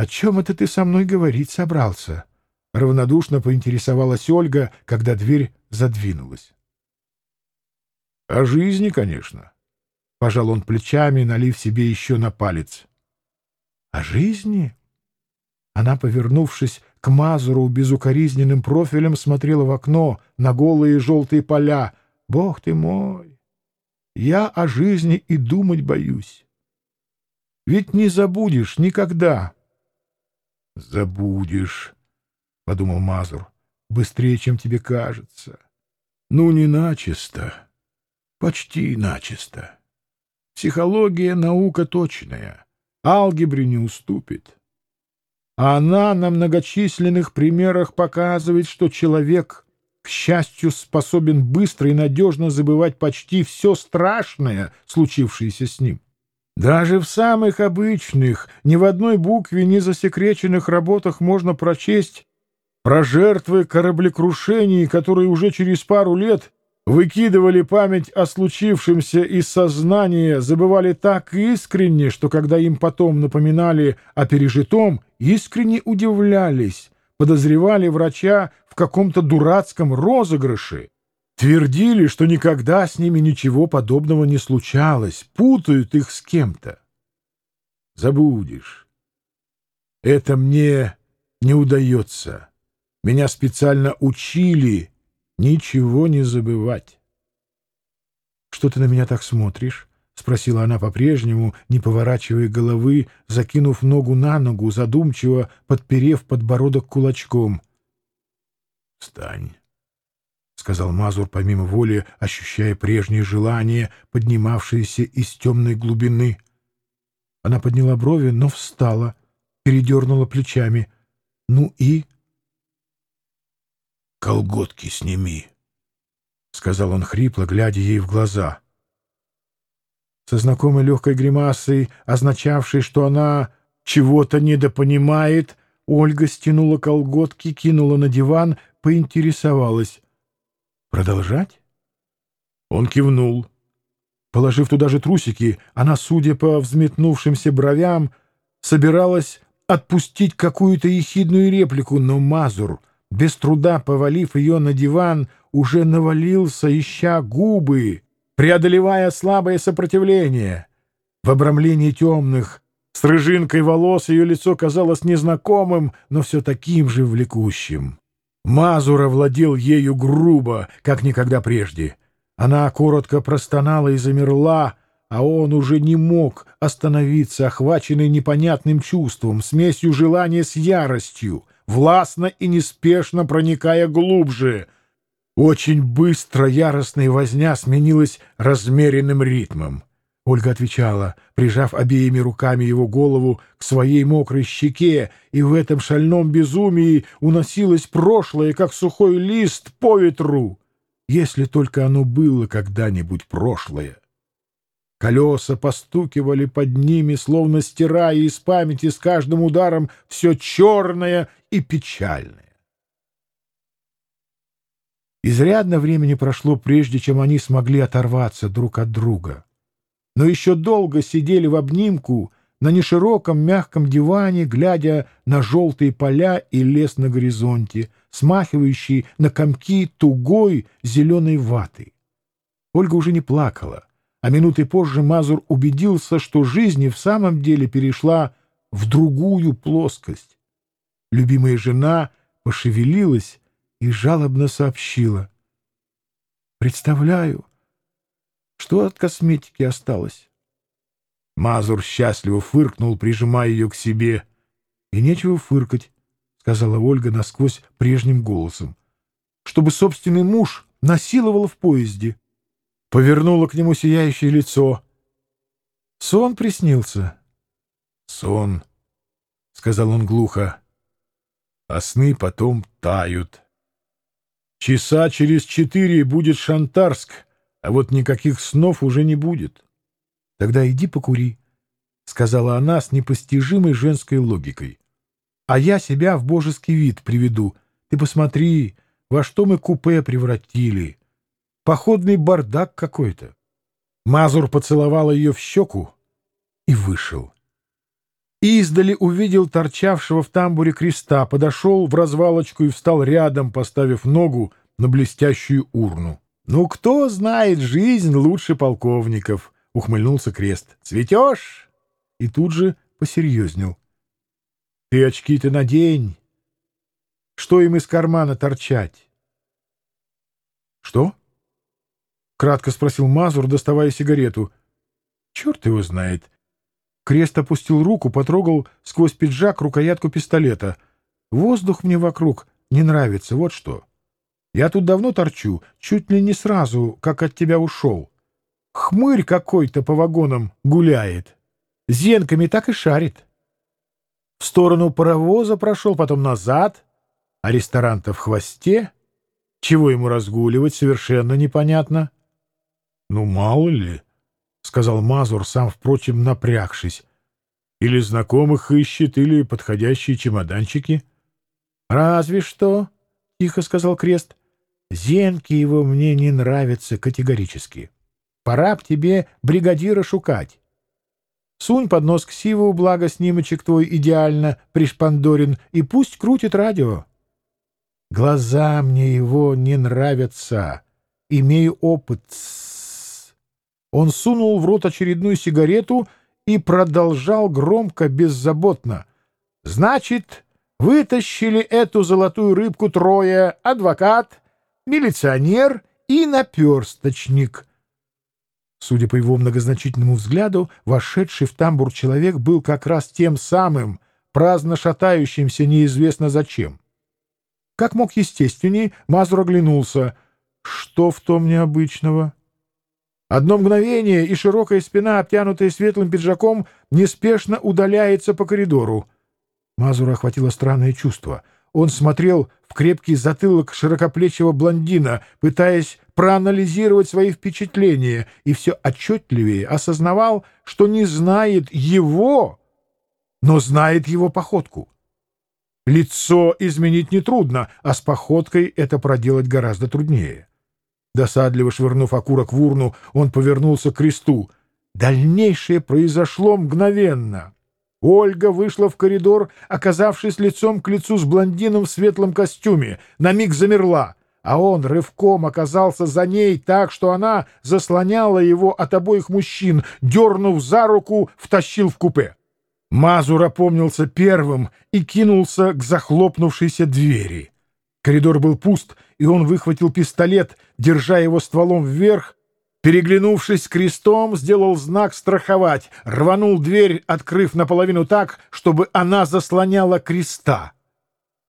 «О чем это ты со мной говорить собрался?» — равнодушно поинтересовалась Ольга, когда дверь задвинулась. «О жизни, конечно», — пожал он плечами, налив себе еще на палец. «О жизни?» Она, повернувшись к Мазуру безукоризненным профилем, смотрела в окно на голые желтые поля. «Бог ты мой! Я о жизни и думать боюсь. Ведь не забудешь никогда». «Забудешь», — подумал Мазур, — «быстрее, чем тебе кажется. Ну, не начисто, почти начисто. Психология — наука точная, алгебре не уступит. А она на многочисленных примерах показывает, что человек, к счастью, способен быстро и надежно забывать почти все страшное, случившееся с ним. Даже в самых обычных, ни в одной букве не засекреченных работах можно прочесть про жертвы кораблекрушений, которые уже через пару лет выкидывали память о случившемся из сознания, забывали так искренне, что когда им потом напоминали о пережитом, искренне удивлялись, подозревали врача в каком-то дурацком розыгрыше, Твердили, что никогда с ними ничего подобного не случалось, путают их с кем-то. Забудешь. Это мне не удается. Меня специально учили ничего не забывать. — Что ты на меня так смотришь? — спросила она по-прежнему, не поворачивая головы, закинув ногу на ногу, задумчиво подперев подбородок кулачком. — Встань. — сказал Мазур, помимо воли, ощущая прежние желания, поднимавшиеся из темной глубины. Она подняла брови, но встала, передернула плечами. «Ну и?» «Колготки сними», — сказал он хрипло, глядя ей в глаза. Со знакомой легкой гримасой, означавшей, что она чего-то недопонимает, Ольга стянула колготки, кинула на диван, поинтересовалась. Продолжать? Он кивнул. Положив туда же трусики, она, судя по взметнувшимся бровям, собиралась отпустить какую-то ехидную реплику, но Мазур, без труда повалив ее на диван, уже навалился, ища губы, преодолевая слабое сопротивление. В обрамлении темных, с рыжинкой волос ее лицо казалось незнакомым, но все таким же влекущим. Мазур овладел ею грубо, как никогда прежде. Она коротко простонала и замерла, а он уже не мог остановиться, охваченный непонятным чувством, смесью желания с яростью, властно и неспешно проникая глубже. Очень быстро яростная возня сменилась размеренным ритмом. Ольга отвечала, прижав обеими руками его голову к своей мокрой щеке, и в этом шальном безумии уносилось прошлое, как сухой лист по ветру, если только оно было когда-нибудь прошлое. Колеса постукивали под ними, словно стирая из памяти с каждым ударом все черное и печальное. Изрядно времени прошло, прежде чем они смогли оторваться друг от друга — но еще долго сидели в обнимку на нешироком мягком диване, глядя на желтые поля и лес на горизонте, смахивающий на комки тугой зеленой ваты. Ольга уже не плакала, а минуты позже Мазур убедился, что жизнь в самом деле перешла в другую плоскость. Любимая жена пошевелилась и жалобно сообщила. «Представляю, что от косметики осталось? Мазур счастливо фыркнул, прижимая ее к себе. — И нечего фыркать, — сказала Ольга насквозь прежним голосом, — чтобы собственный муж насиловал в поезде. Повернула к нему сияющее лицо. Сон приснился. — Сон, — сказал он глухо, — а сны потом тают. Часа через четыре будет Шантарск, а вот никаких снов уже не будет. — Тогда иди покури, — сказала она с непостижимой женской логикой. — А я себя в божеский вид приведу. Ты посмотри, во что мы купе превратили. Походный бардак какой-то. Мазур поцеловал ее в щеку и вышел. Издали увидел торчавшего в тамбуре креста, подошел в развалочку и встал рядом, поставив ногу на блестящую урну. «Ну, кто знает жизнь лучше полковников?» — ухмыльнулся крест. «Цветешь?» И тут же посерьезнел. «Ты очки-то надень. Что им из кармана торчать?» «Что?» — кратко спросил Мазур, доставая сигарету. «Черт его знает». Крест опустил руку, потрогал сквозь пиджак рукоятку пистолета. «Воздух мне вокруг не нравится, вот что. Я тут давно торчу, чуть ли не сразу, как от тебя ушел. Хмырь какой-то по вагонам гуляет. Зенками так и шарит. В сторону паровоза прошел, потом назад, а ресторан-то в хвосте. Чего ему разгуливать, совершенно непонятно. — Ну, мало ли, — сказал Мазур, сам, впрочем, напрягшись. — Или знакомых ищет, или подходящие чемоданчики. — Разве что, — тихо сказал Крест. — Зенки его мне не нравятся категорически. Пора б тебе бригадира шукать. Сунь под нос к Сиву, благо снимочек твой идеально пришпандорен, и пусть крутит радио. Глаза мне его не нравятся. Имею опыт. Он сунул в рот очередную сигарету и продолжал громко, беззаботно. «Значит, вытащили эту золотую рыбку трое — адвокат, милиционер и наперсточник». Судя по его многозначительному взгляду, вошедший в тамбур человек был как раз тем самым, праздно шатающимся неизвестно зачем. Как мог естественней, Мазур оглянулся. Что в том необычного? Одно мгновение, и широкая спина, обтянутая светлым пиджаком, неспешно удаляется по коридору. Мазура охватило странное чувство. Он смотрел в крепкий затылок широкоплечего блондина, пытаясь проанализировать свои впечатления, и все отчетливее осознавал, что не знает его, но знает его походку. Лицо изменить нетрудно, а с походкой это проделать гораздо труднее. Досадливо швырнув окурок в урну, он повернулся к кресту. Дальнейшее произошло мгновенно. Ольга вышла в коридор, оказавшись лицом к лицу с блондином в светлом костюме. На миг замерла, а он рывком оказался за ней так, что она заслоняла его от обоих мужчин, дернув за руку, втащил в купе. Мазур опомнился первым и кинулся к захлопнувшейся двери. Коридор был пуст, и он выхватил пистолет, держа его стволом вверх, переглянувшись крестом, сделал знак «страховать», рванул дверь, открыв наполовину так, чтобы она заслоняла креста.